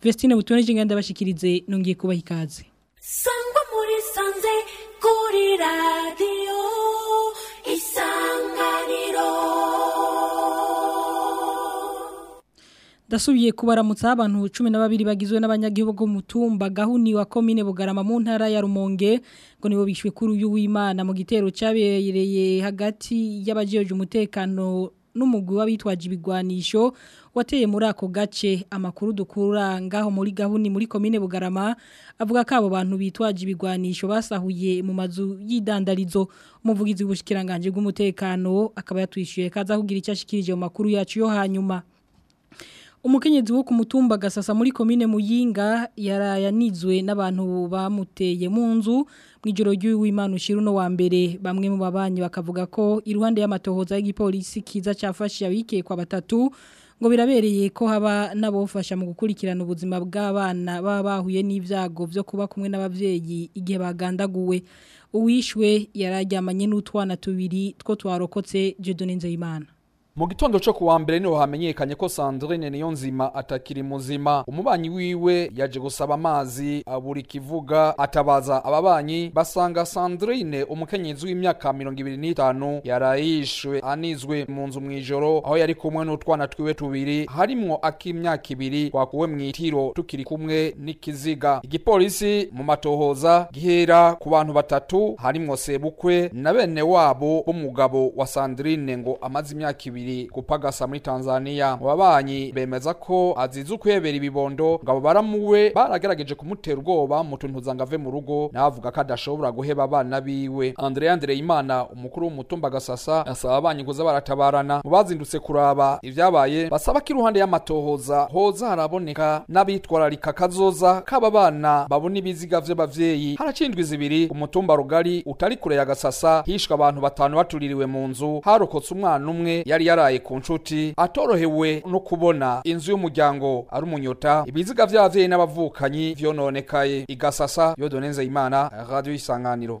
Vestine butoneje nganda bashikirize nongiye kubaha ikaze sangwa muri sanze kuri radio Dasubiye kubaramutsa abantu 12 bagizwe n'abanyagihugu bo mutumba gahuni wa Komine Bugarama mu ntara ya Rumonge ngo nibo bishwe kuri uyu w'Imana mu gitero cyabereye hagati y'abajeje umutekano n'umugwi w'abitwaje ibigwanisho wateye muri ako gace amakuru dukura ngaho muri gahuni muri komine Bugarama avuga ko abo bantu bitwaje ibigwanisho basahuye mu mazu yidandarizo umuvugizi w'ubushikiranganje bw'umutekano akaba yatwishyuye kaza kugira icyo ashikirije mu makuru yacu yo hanyuma umukenyezi wo kumutumba gasasa muri komine muyinga yarayanizwe n'abantu bamuteye mu nzu mu ijoro ry'uwimana ushiruno wa mbere bamwe mu babanyi bakavuga ko iruhande y'amatohoza y'igipolisi kiza cyafashije abikekwa batatu ngo birabereye ko haba n'abofasha mu gukurikirana ubuzima bw'abana baba bahuye n'ibyago byo kuba kumwe n'ababyeyi igihe bagandaguwe uwishwe yararyamanye n'utwana tubiri two twarokotse Jodone Nzeyimana mu gitondo cyo kuwa mbere niho hamenyekanye ko Sandrine nzima atakiri muzima umubanyi wiwe yaje gusaba amazi abura kivuga atabaza ababanyi basanga Sandrine umukenyezi w'imyaka mirongo ibiri n'itanu yarayishwe anizwe mu nzu mu ijoro aho yari kumwe n'utwana twiwe tubiri harimwo ak'imyaka ibiri twakuwe mu itiro tukiri kumwe n'ikiziga igipolisi mu matohoza gihera ku bantu batatu harimwo sebukwe na bene wabo b'umugabo wa Sandrine ngo amaze imyaka ibiri babiri gupagasa muri Tanzania wabanyi bemeza ko azize ukwebera ibibondo ngabo baramuwe baragerageje kumutera ubwoba mutuntuza ngave mu rugo navuga ko adashobora guheba abana biwe Andre Andre Imana umukuru w'umutumba agasasa asaba abanyi kuza baratabarana mu bazindutse kuraba ibyabaye basaba ko iruhande y'amatohoza hoza haraboneka n'abitwararika kazoza kaba bana babona ibiziga vy'abavyeyi haracindwi zibiri umutumba rugari utari kure ya gasasa hishwe abantu batanu batuririwe mu nzu harokotse umwana umwe yari yaraye ku nshuti atorohewe no kubona inzu y'umuryango ari umunyota ibiziga by'ababyeyi n'abavukanyi byononekaye igasasa yodone nzeyimana radiyo y'isanganiro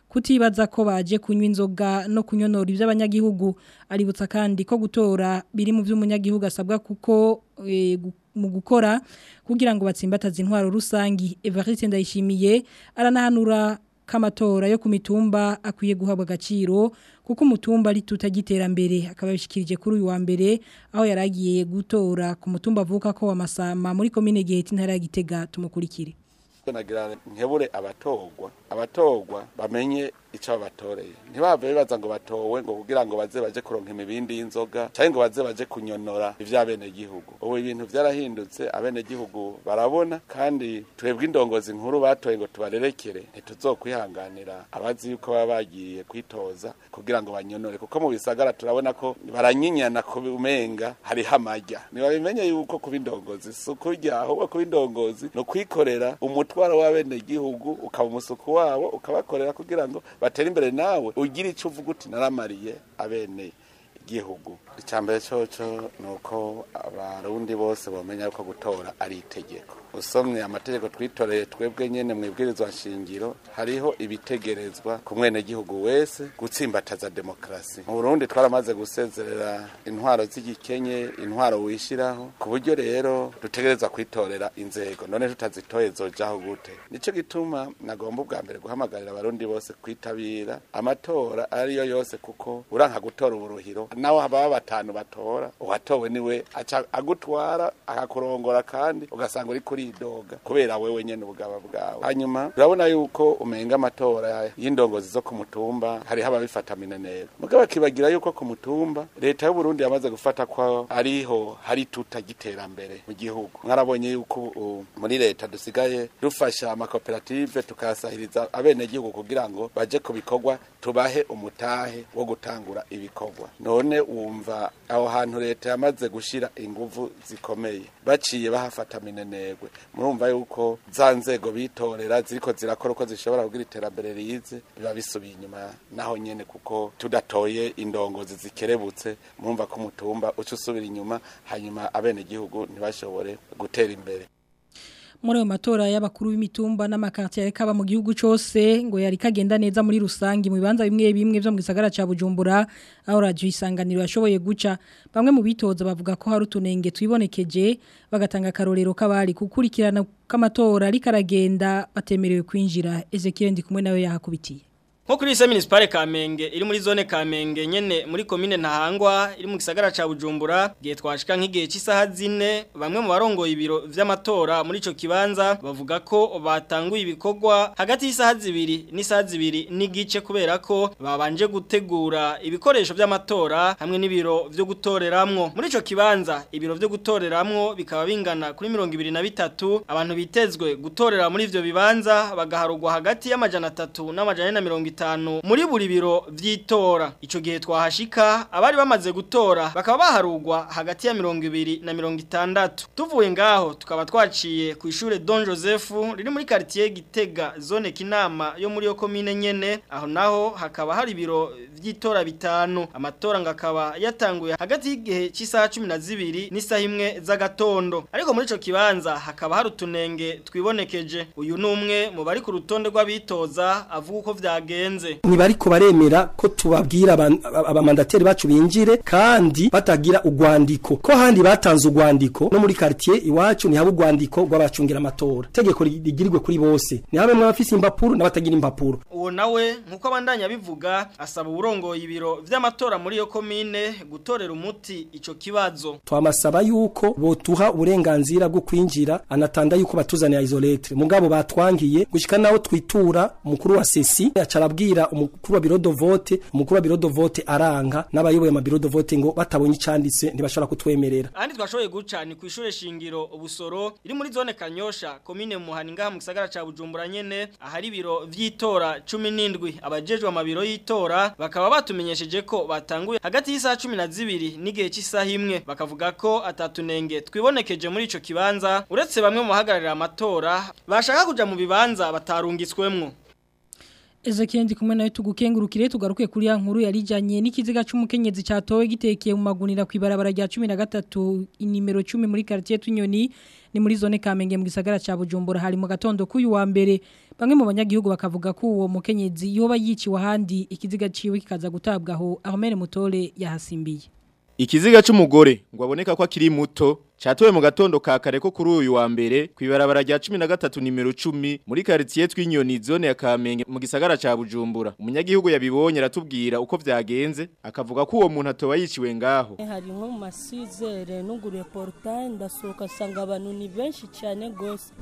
kutibaza ko baje kunywa inzoga no kunyonora iby'abanyagihugu aributsa kandi ko gutora biri mu by'umunyagihugu asabwa kuko e, mu gukora kugira ngo batsimbataze intwaro rusangi Evariste Ndayishimiye aranahanura k'amatora yo ku mitumba akwiye guhabwa agaciro kuko umutumba ari tutagiterambere akaba yabishikirije kuri uyu wa mbere aho yaragiye gutora ku mutumba avuka ko wamasama muri komine giheta intara ya Gitega tumukurikire nagira nkebure abatorwa abatorwa bamenye icyo babatoreye ntibave bibaza ngo batowe ngo kugira ngo baze baje kuronka imibindi y'inzoga cyangwa ngo baze baje kunyonora ibya iby'abenegihugu ubu ibintu byarahindutse abenegihugu barabona kandi twebwe indongozi nkuru batoye ngo tubarerekere ntituzokwihanganira abazi yuko baba bagiye kwitoza kugira ngo banyonore kuko mu bisagara turabona ko baranyinyana ku bimenga hariho amajya ntibabimenye yuko kuba indongozi si ukurya ahubwo kuba indongozi ni ukwikorera umutwaro w'abenegihugu ukaba umusuku wabo ukabakorera kugira ngo batera imbere nawe ugira icyo uvuga uti naramariye abeneye igihugu icya cyoco ni uko abarundi bose bamenya ko gutora ari itegeko usomye amategeko twitoreye twebwe nyene mu ibwirizwa shingiro hariho ibitegerezwa ku mwenegihugu wese gutsimbataza demokarasi mu burundi twaramaze gusezerera intwaro z'igikenye intwaro wishiraho ku buryo rero dutegereza kwitorera inzego none tutazitoye zojaho gute nico gituma nagomba ubwa mbere guhamagarira abarundi bose kwitabira amatora ariyo yose kuko uranka gutora uburuhiro nawe haba batanu batora uwatowe niwe aca agutwara akakurongora kandi ugasanga uri kuridoga kubera wewe nyene ubugaba bwawe hanyuma urabona yuko umenga amatora y'indongozi zo kumutumba hari haba ababifatamina neza mugabo akibagira yuko ku mutumba leta y'u Burundi yamaze gufata kwa ariho hari tutagiterambere mu gihugu mwarabonye yuko muri leta dusigaye dufasha amakoperative tukasahiriza abene gihugu kugira ngo baje ku bikorwa tubahe umutahe wo gutangura ibikorwa none none wumva aho hantu leta yamaze gushyira ingufu zikomeye baciye bahafata minenerwe murumva yuko za nzego bitorera ziriko zirakora uko zishobora kugira iterambere rize biba bisubiye inyuma naho nyene kuko tudatoye indongozi zikerebutse murumva ko umutumba uca usubira inyuma hanyuma abene ntibashobore gutera imbere muri ayo matora y'abakuru b'imitumba n'amakartier ariko aba mu gihugu cyose ngo yari kagenda neza muri rusange mu bibanza bimwe bimwe byo mu gisagara cya Bujumbura aho radio isanganiro yashoboye guca bamwe mu bitoza bavuga ko hari utunenge twibonekeje bagatanga karorero kabari kukurikirana k'amatora ariko aragenda batemerewe kwinjira Ezekiel ndi kumwe nawe yahakubitiye nko kuri ise kamenge iri muri zone kamenge nyene muri komine ntahangwa iri mu gisagara ca bujumbura gihe twashika nk'igihe cy'isaha zine bamwe mu barongoye ibiro vy'amatora muri ico kibanza bavuga ko batanguye ibikorwa hagati y'isaha zibiri n'isaha zibiri n'igice kubera ko babanje gutegura ibikoresho vy'amatora hamwe n'ibiro vyo gutoreramwo muri ico kibanza ibiro vyo gutoreramwo bikaba bingana kuri mirongo ibiri na bitatu abantu bitezwe gutorera muri ivyo bibanza bagaharugwa hagati y'amajana atatu n'amajana na mirongo bitanu muri buri biro vy'itora ico gihe twahashika abari bamaze gutora bakaba baharugwa hagati ya mirongo ibiri na mirongo itandatu tuvuye ngaho tukaba twaciye ku ishure Don Joseph riri muri quartier Gitega zone Kinama yo muri yo commune nyene aho naho hakaba hari biro vy'itora bitanu amatora ngakaba yatanguye hagati y'igihe c'isaha 12 n'isaha imwe z'agatondo ariko muri ico kibanza hakaba hari utunenge twibonekeje uyu numwe mu bari ku rutonde rw'abitoza avuga uko vyage birenze ntibariko baremera ko tubabwira abamandateri bacu binjire kandi batagira ugwandiko ko handi batanze ugwandiko no muri quartier iwacu ni habo ugwandiko rw'abacungira amatora tegeko rigirwe kuri bose ni habe mwafise impapuro n'abatagira impapuro uwo nawe nkuko abandanya bivuga asaba uburongoye ibiro vy'amatora muri yo komine gutorera umuti ico kibazo twamasaba yuko botuha uburenganzira bwo kwinjira anatanda yuko batuzanira isolete mugabo batwangiye gushika naho twitura mukuru wa sesi yacara ababwira umukuru wa biro de vote umukuru wa biro vote aranga n'abayoboye ama biro vote ngo batabonye icanditse ntibashobora kutwemerera ahandi twashoboye guca ni ku ishure shingiro ubusoro iri muri zone Kanyosha komine Muhaninga mu gisagara ca Bujumbura nyene ahari biro vy'itora 17 abajejwe amabiro y'itora bakaba batumenyesheje ko batanguye hagati y'isaha 12 n'igihe cy'isaha imwe bakavuga ko atatunenge twibonekeje muri ico kibanza uretse bamwe mu bahagararira amatora bashaka kuja mu bibanza batarungitswemwo Ezekiel ndikumwe nawe tugukengurukire tugaruke kuri ya nkuru yarijanye n'ikiziga cy'umukenyezi cyatowe gitekeye mu magunira kwibarabara rya 13 inimero 10 muri quartier Tunyoni ni muri zone Kamenge mu gisagara cha Bujumbura hari mu gatondo kuyu wa mbere bamwe mu banyagihugu bakavuga ko uwo mukenyezi yoba yiciwe handi ikiziga ciwe kikaza gutabwaho Ahmed Mutore yahasimbiye Ikiziga cy'umugore ngo aboneka ko akiri muto Chatowe mu gatondo ka kare ko kuri uyu wa mbere ku ibarabara rya 13 nimero 10 muri quartier tw'inyoni zone ya Kamenge mu gisagara ca Bujumbura. Umunyagihugu yabibonye ratubwira uko vyagenze akavuga ko uwo muntu atoba yiciwe ngaho. Hari nko mu masizere ndasoka sanga abantu ni benshi cyane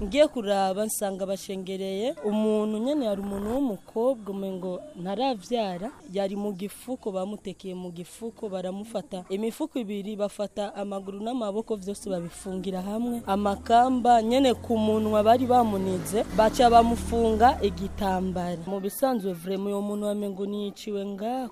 Ngiye kuraba nsanga bashengereye umuntu nyene yari umuntu w'umukobwa umengo ntaravyara yari mu gifuko bamutekeye mu gifuko baramufata imifuko ibiri bafata amaguru n'amaboko vyose babifungira hamwe amakamba nyene ku munwa bari bamunize baca bamufunga igitambara mu bisanzwe vraiment uyo muntu wamengo niciwe nga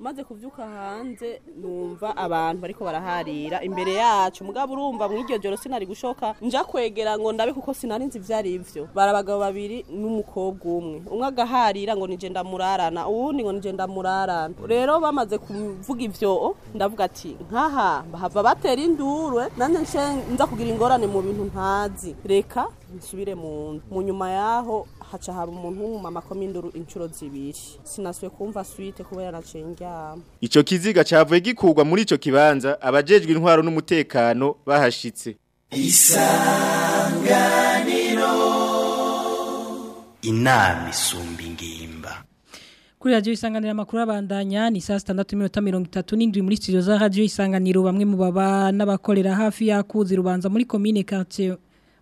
maze kubyuka hanze numva abantu ariko baraharira imbere yacu mugabo urumva mu sinari gushoka nja kwegera ngo ndabe kuko sinari nzi ivyari ivyo bari abagabo babiri n'umukobwa umwe umwe agaharira ngo nije ndamurarana uwundi ngo nije ndamurarana rero bamaze kuvuga ibyo ndavuga ati nkaha bahava batera indurwe eh? nanje nza kugira ingorane mu bintu ntazi reka nsubire mu nzu mu nyuma yaho haca hari umuntu w'umumama ko induru inshuro zibiri sinaswe kumva suite kuba yaracengama ico kiziga cyavuye gikurwa muri icyo kibanza abajejwe intwaro n'umutekano bahashitse isanganiro inama isumba ingimba kuri radio isanganira makuru abandanya ni saa 6:37 muri studio za radio isanganiro bamwe mu baba n'abakorera hafi yakuzi rubanza muri commune quartier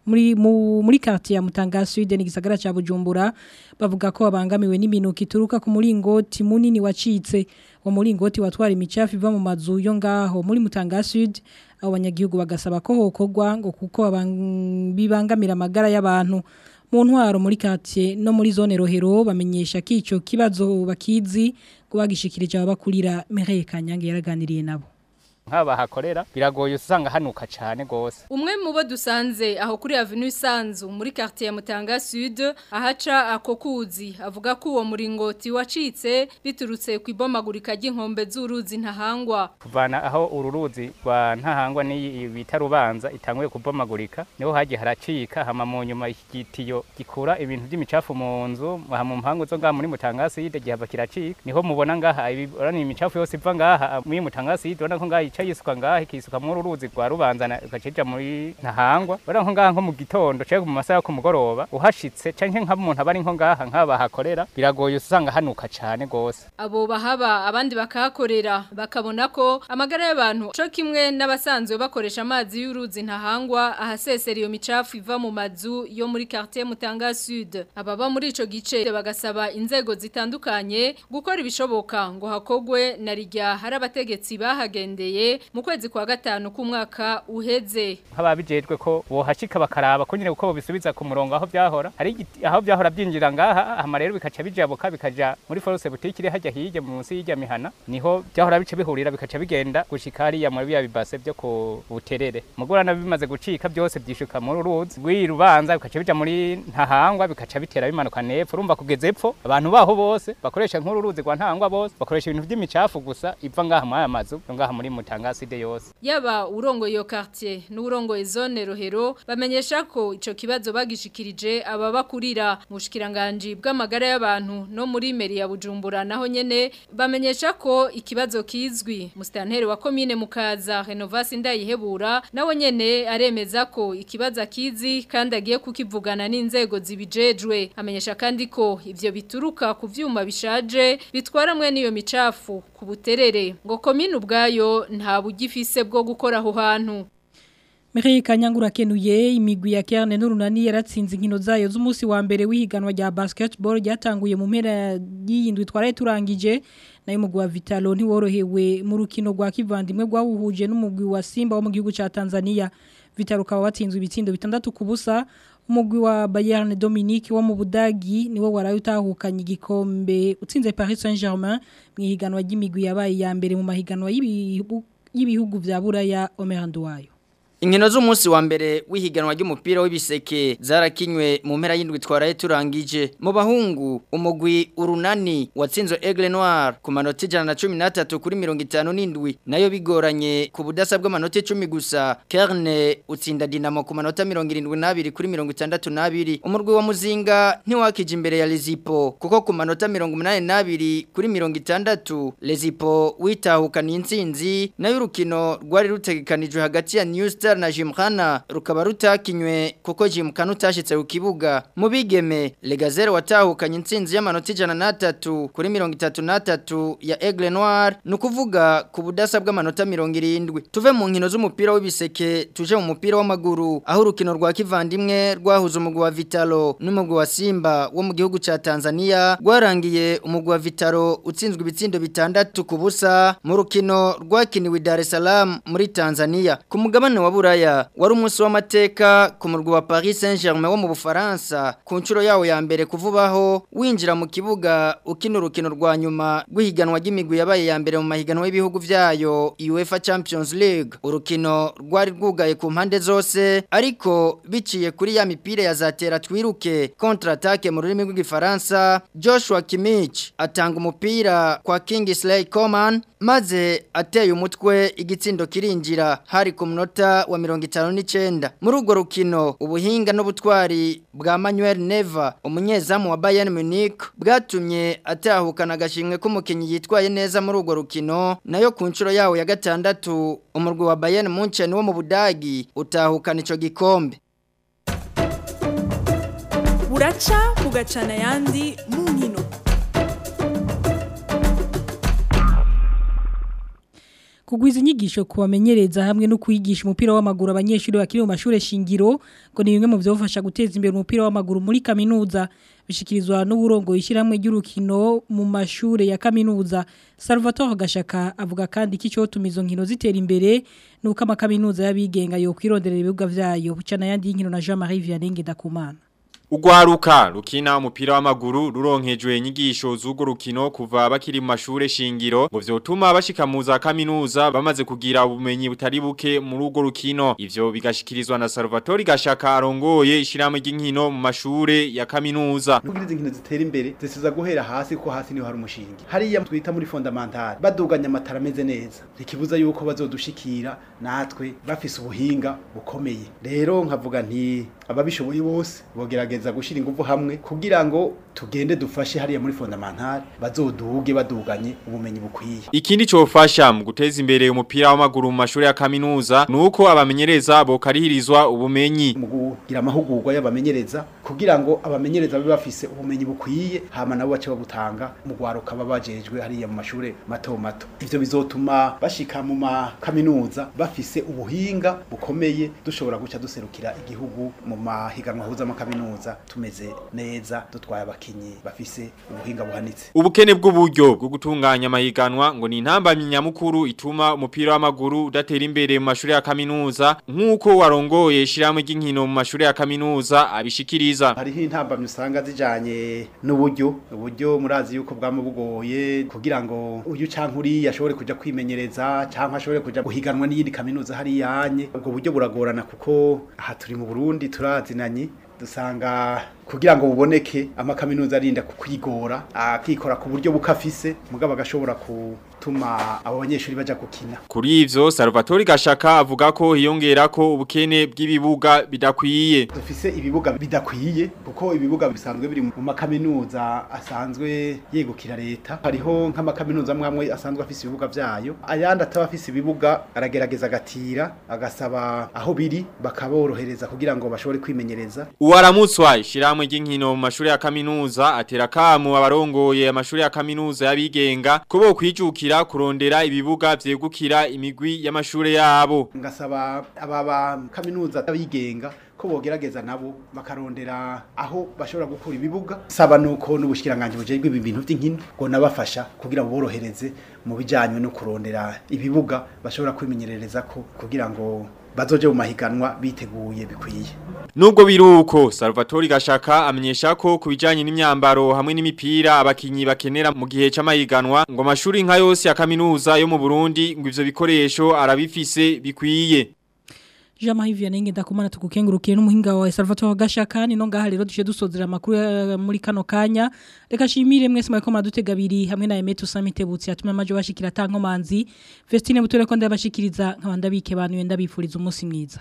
muri muri quartier ya Mutanga Sud ni gisagara cha Bujumbura bavuga ko abangamiwe n'iminuko ituruka ku muringoti munini wacitse wa muringoti watwara imicafu iva mu mazu yo ngaho muri Mutanga Sud abanyagihugu bagasaba ko hokogwa ngo kuko bibangamira amagara y'abantu mu ntwaro muri kate no muri zone rohero bamenyesha ko kibazo bakizi kubagishikirije ababakurira merekanya ngo yaraganiriye nabo nk'aba bahakorera biragoye usanga hanuka cyane rwose umwe mu bo dusanze aho kuri Avenue Sanzu muri quartier ya mutanga sud ahaca ako kuzi avuga ko uwo muringoti wacitse biturutse ku ibomagurika ry'inkombe z'uruzi ntahangwa kuvana aho uru ruzi rwa ntahangwa n'iyi bita rubanza itanguye kubomagurika niho hagiye haracika hama mu nyuma igitiyo gikura ibintu by'imicafu mu nzu mu mpangu zo ngaha muri mutanga sud gihava kiracika niho mubona ngaha ibiboraniye imicafu yose iva ngaha muri mutanga sud urabona ko ngaha ica yisuka ngaho ikisuka muri uruzi rwa rubanza igacija muri ntahangwa bari nko ngaha nko mu gitondo cyangwa mu masaha yo ku mugoroba uhashitse cyangwa nk'umuntu aba ari nko ngaha nk'abahakorera biragoye usanga hanuka cyane rwose abo bahaba abandi bakahakorera bakabona ko amagara y'abantu cyo kimwe n'abasanzwe bakoresha amazi y'uruzi ntahangwa ahasesera iyo micafu iva mu mazu yo muri quartier Mutanga Sud ababa muri ico gice bagasaba inzego zitandukanye gukora ibishoboka ngo hakogwe na rijya hari abategetsi bahagendeye mu kwezi kwa gatanu k'umwaka uheze nk'ababijejwe ko bohashika bakaraba ko nyine uko bisubiza ku murongo aho byahora hari aho byahora byinjira ngaha hama rero bikaca bijabuka bikaja muri force boutique iri hajya hirya munsi y'ijya mihana niho byahora bice bihurira bikaca bigenda gushika hariya muri bya bibase byo ku buterere mugurana bimaze gucika byose byishuka muri uruzi rw'irubanza bikaca bija muri ntahangwa bikaca bitera bimanuka nepfo urumva kugeze epfo abantu baho bose bakoresha nk'uru ruzi rwa ntahangwa bose bakoresha ibintu by'imicafu gusa iva ngaha muri aya mazu ngaha muri muti bitanga acide yose yaba urongoye iyo quartier n'urongoye zone rohero bamenyesha ko ico kibazo bagishikirije aba bakurira mushikiranganje bw'amagara y'abantu no muri meri ya Bujumbura naho nyene bamenyesha ko ikibazo kizwi mustanteri wa commune mukaza Renovasi ndayihebura nawe nyene aremeza ko ikibazo kizi kandi agiye kukivugana n'inzego zibijejwe amenyesha kandi ko ivyo bituruka ku vyuma bishaje bitwara mwe niyo micafu ku buterere ngo commune ubwayo nta bwo gukora aho hantu Mire kanyangura kenuye imigwi ya Kerne n'urunani yaratsinze inkino zayo z'umunsi wa mbere wihiganwa rya basketball ryatanguye mu mpera y'indwi twaraye turangije nayo mugwi wa Vitalo ntiworohewe mu rukino rwa kivandimwe rwawuhuje n'umugwi wa Simba wo mu gihugu ca Tanzania Vitalo kaba batsinzwe ibitsindo bitandatu kubusa. umugwi wa Bayern Dominique wo mu Budagi niwe waraye utahukanye igikombe utsinze Paris Saint-Germain mu ihiganwa ry'imigwi yabaye ya mbere mu mahiganwa y'ibihugu bya ya Omer Nduwayo Inkino z'umunsi wa mbere w'ihiganwa ry'umupira w'ibiseke zarakinywe mu mpera y'indwi twaraye turangije mu bahungu umugwi urunani watsinzwe Aigle Noir ku manota 113 kuri 57 nayo bigoranye ku budasa bw'amanota 10 gusa Kerne utsinda Dinamo ku manota 72 kuri 62 umurwi wa Muzinga ntiwakije imbere ya Lezipo kuko ku manota 82 kuri 60 Lezipo witahukana insinzi nayo urukino rwari rutegekanijwe hagati ya New Etincelle na Jimkana rukaba rutakinywe kuko Jimkana utashitse ku kibuga mu bigeme Legazero watahukanye intsinzi y'amanota 103 kuri 33 ya Aigle Noir nukuvuga ku budasa bw'amanota 70 tuve mu nkino z'umupira w'ibiseke tuje mu mupira w'amaguru aho urukino rwa kivandimwe rwahuza umugwi wa Vitalo n'umugwi wa Simba wo mu gihugu ca Tanzania rwarangiye umugwi wa Vitalo utsinzwe ibitsindo bitandatu ku busa mu rukino rwakiniwe Dar es Salaam muri Tanzania ku mugabane wa buraya wari umunsi w'amateka ku murwa wa Paris Saint-Germain wo mu Bufaransa ku nshuro yawo ya mbere kuvubaho winjira mu kibuga ukina urukino rwa nyuma rw'ihiganwa ry'imigwi yabaye ya mbere mu mahiganwa y'ibihugu byayo UEFA Champions League urukino rwari rwugaye ku mpande zose ariko biciye kuri ya mipira ya zatera twiruke contre attaque mu rurimi rw'igifaransa Joshua Kimmich atanga umupira kwa Kingsley Coman maze ateye umutwe igitsindo kirinjira hari ku munota wa mirongo itanu n'icyenda muri urwo rukino ubuhinga n'ubutwari bwa manuel neva umunyezamu wa bayern munich bwatumye atahukana agashimwe k'umukinnyi yitwaye neza muri urwo rukino nayo ku nshuro yawo ya gatandatu umurwi wa bayern munchen wo mu budagi utahukana icyo gikombe buraca bugacana ayandi mu nkino kugwiza inyigisho kubamenyereza hamwe no kwigisha umupira w'amaguru abanyeshuri bakiri mu mashuri shingiro ngo ni bimwe mu byofasha guteza imbere umupira w'amaguru muri kaminuza bishikirizwa n'uburongo ishyirahamwe ry'urukino mu mashuri ya kaminuza Salvatore Gashaka avuga kandi iki cyo tumizo nkino zitera imbere nuko amakaminuza y'abigenga yo kwironderera ibibuga byayo bucana yandi nkino na Jean Marie Vianney Ndakumana Ugwaruka rukina umupira w'amaguru ruronkejwe inyigisho z'ugo rukino kuva bakiri mu mashure shingiro mu vyotuma bashika kaminuza bamaze kugira ubumenyi butari buke muri ugo rukino ivyo bigashikirizwa na Salvatore Gashaka arongoye ishiramwe ry'inkino mu mashure ya kaminuza kugiriza inkino zitera imbere zisiza guhera hasi ko hasi niho hari umushingi hariya twita muri Fundamental baduganya amatara ameze neza ikibuza yuko bazodushikira natwe bafise ubuhinga bukomeye rero nkavuga nti ababishoboye bose bogerageza gushyira ingufu hamwe kugira ngo tugende dufashe hariya muri fondamentale bazoduhuge baduganye ubumenyi bukwiye ikindi cyofasha mu guteza imbere umupira w'amaguru mu mashuri ya kaminuza nuko abamenyereza bokarihirizwa ubumenyi mu kugira amahugurwa y'abamenyereza kugira ngo abamenyereza babe bafise ubumenyi bukwiye hama nabo bace babutanga mu gwaruka baba bajejwe hariya mu mashure mato mato ivyo bizotuma bashika mu makaminuza bafise ubuhinga bukomeye dushobora guca duserukira igihugu mu mahiganwa huza kaminuza tumeze neza dutwaye abakinyi bafise ubuhinga buhanitse ubukene bw'uburyo bwo gutunganya amahiganwa ngo ni intambamyi nyamukuru ituma umupira w'amaguru udatera imbere mu mashuri ya kaminuza nk'uko warongoye shiramwe ry'inkino mu mashuri ya kaminuza abishikiriza bwiza hariho intambamyi usanga zijyanye n'uburyo uburyo murazi yuko bwaba kugira ngo uyu cyangwa uriya kujya kwimenyereza cyangwa ashobore kujya guhiganwa n'iyindi kaminuza hari yanye ubwo buryo buragorana kuko aha turi mu burundi turazinanye dusanga kugira ngo buboneke amakaminuza arinda kukwigora akikora ku buryo bukafise mugabo agashobora gutuma abo banyeshuri bajya gukina kuri ivyo Salvatore Gashaka avuga ko hiyongera ko ubukene bw'ibibuga bidakwiye dufise ibibuga bidakwiye kuko ibibuga bisanzwe biri mu makaminuza asanzwe yegukira leta hariho nk'amakaminuza amwe asanzwe afise ibibuga byayo ayandi ataba afise ibibuga aragerageza agatira agasaba aho biri bakaborohereza kugira ngo bashobore kwimenyereza uwaramutswa shiramu mw'ishyirahamwe ry'inkino mu mashuri ya kaminuza atera akamu abarongoye amashuri ya kaminuza y'abigenga ko bo kwijukira kurondera ibibuga byegukira imigwi y'amashuri yabo ngasaba aba ba kaminuza y'abigenga ko bogerageza nabo bakarondera aho bashobora gukura ibibuga saba nuko n'ubushikiranganje bujejwe ibi bintu by'inkino ngo nabafasha kugira borohereze mu bijyanye no kurondera ibibuga bashobora kwimenyerereza ko kugira ngo bazoje mu mahiganwa biteguye bikwiye Nubwo biruko Salvatore Gashaka amenyesha ko kubijanye n'imyambaro hamwe n'imipira abakinyi bakenera mu gihe cy'amahiganwa ngo amashuri nka yose ya kaminuza yo mu Burundi ngo ivyo bikoresho arabifise bikwiye Jamahivye nenge ndakomana tukukengurukiye n'umuhinga wa Salvatore Gashakani no ngaha rero dushe dusozera makuru muri kano kanya reka shimire mwese mwe ko madutega biri hamwe na Emeto Samite Butsi atuma amajo bashikira tanko manzi Vestine Butore ko ndabashikiriza nkabanda bike bantu ndabifuriza umunsi mwiza